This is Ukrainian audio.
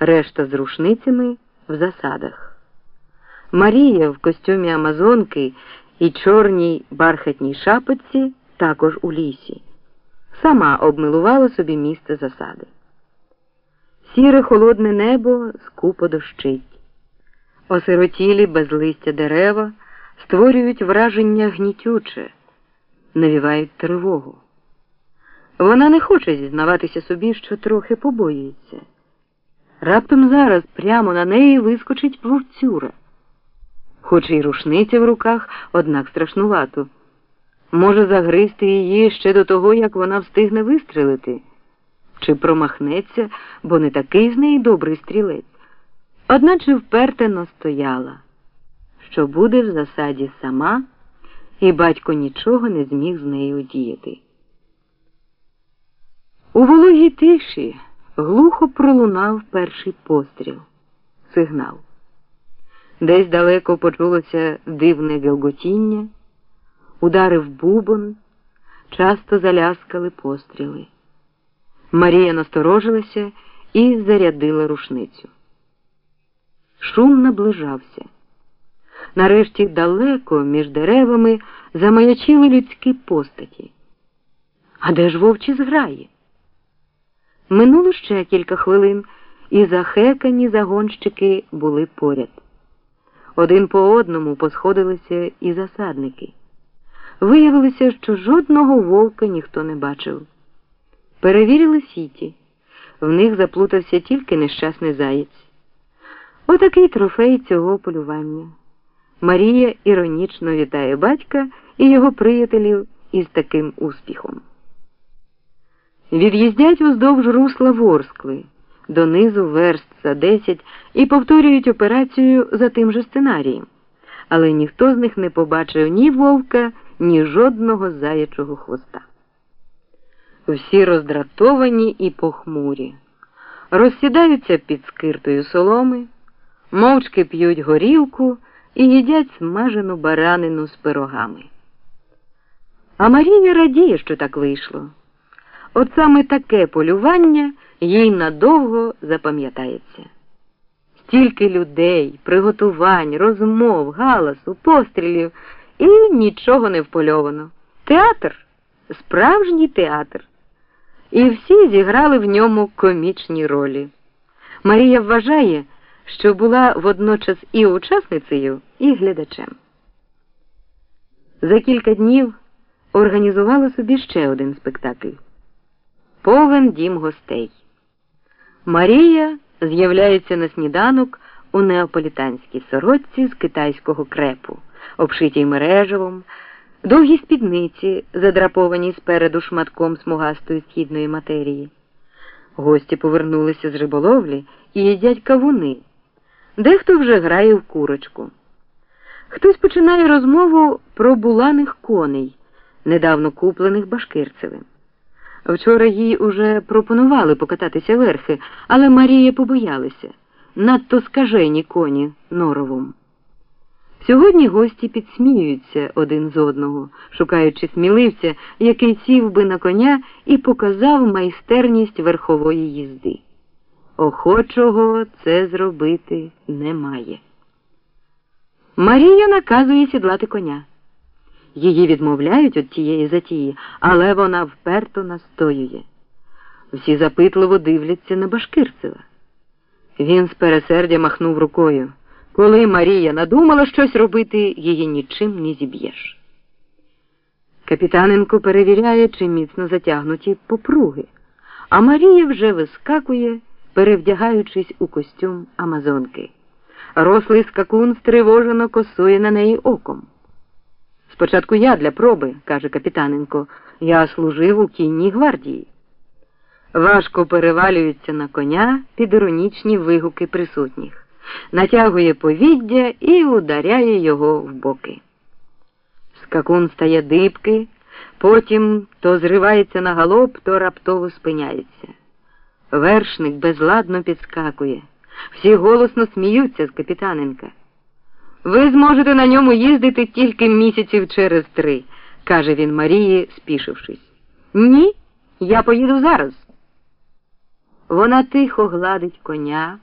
решта з рушницями в засадах. Марія в костюмі Амазонки і чорній бархатній шапочці також у лісі. Сама обмилувала собі місце засади. Сіре холодне небо скупо дощить. Осиротілі без листя дерева створюють враження гнітюче, навівають тривогу. Вона не хоче зізнаватися собі, що трохи побоюється. Раптом зараз прямо на неї вискочить вовцюра. Хоч і рушниця в руках, однак страшнувато. Може загризти її ще до того, як вона встигне вистрелити, чи промахнеться, бо не такий з неї добрий стрілець. Одначе вперте настояла, що буде в засаді сама, і батько нічого не зміг з нею діяти. У вологій тиші глухо пролунав перший постріл, сигнал. Десь далеко почулося дивне гелготіння, ударив бубон, часто заляскали постріли. Марія насторожилася і зарядила рушницю. Шум наближався. Нарешті далеко між деревами замаячили людські постаті. А де ж вовчі зграє? Минуло ще кілька хвилин, і захекані загонщики були поряд. Один по одному посходилися і засадники. Виявилося, що жодного вовка ніхто не бачив. Перевірили сіті. В них заплутався тільки нещасний заєць. Отакий трофей цього полювання. Марія іронічно вітає батька і його приятелів із таким успіхом. Від'їздять уздовж русла Ворскли, донизу верст за десять і повторюють операцію за тим же сценарієм. Але ніхто з них не побачив ні вовка, ні жодного заячого хвоста. Всі роздратовані і похмурі, розсідаються під скиртою соломи, мовчки п'ють горілку і їдять смажену баранину з пирогами. А Марія радіє, що так вийшло. От саме таке полювання їй надовго запам'ятається. Стільки людей, приготувань, розмов, галасу, пострілів і нічого не впольовано. Театр справжній театр. І всі зіграли в ньому комічні ролі. Марія вважає, що була водночас і учасницею, і глядачем. За кілька днів організувала собі ще один спектакль повен дім гостей. Марія з'являється на сніданок у неаполітанській сорочці з китайського крепу, обшитій мережевом, довгі спідниці, задраповані спереду шматком смугастої східної матерії. Гості повернулися з риболовлі і їдять кавуни. Дехто вже грає в курочку. Хтось починає розмову про буланих коней, недавно куплених Башкирцевим. Вчора їй уже пропонували покататися верхи, але Марія побоялася надто скажені коні норовом. Сьогодні гості підсміюються один з одного, шукаючи сміливця, який сів би на коня і показав майстерність верхової їзди. Охочого це зробити немає. Марія наказує сідлати коня. Її відмовляють від тієї затії, але вона вперто настоює. Всі запитливо дивляться на Башкирцева. Він з пересердя махнув рукою. Коли Марія надумала щось робити, її нічим не зіб'єш. Капітаненко перевіряє, чи міцно затягнуті попруги, а Марія вже вискакує, перевдягаючись у костюм Амазонки. Рослий скакун стривожено косує на неї оком. Спочатку я для проби, каже Капітаненко, я служив у кінній гвардії. Важко перевалюється на коня під іронічні вигуки присутніх, натягує повіддя і ударяє його в боки. Скакун стає дибки, потім то зривається на галоп, то раптово спиняється. Вершник безладно підскакує. Всі голосно сміються з Капітаненка. Ви зможете на ньому їздити тільки місяців через три, каже він Марії, спішившись. Ні, я поїду зараз. Вона тихо гладить коня.